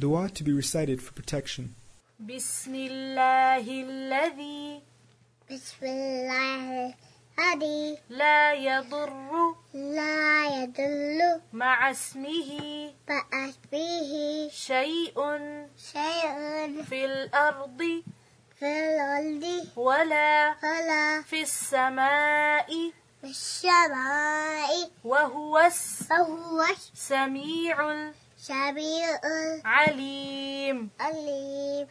Dua to be recited for protection. بسم الله الذي بسم الله الذي لا يضر لا يدل مع اسمه بأسمه شيء شيء في الأرض في الأرض ولا ولا في السماء في السماء وهو وهو السميع السميع العليم العليم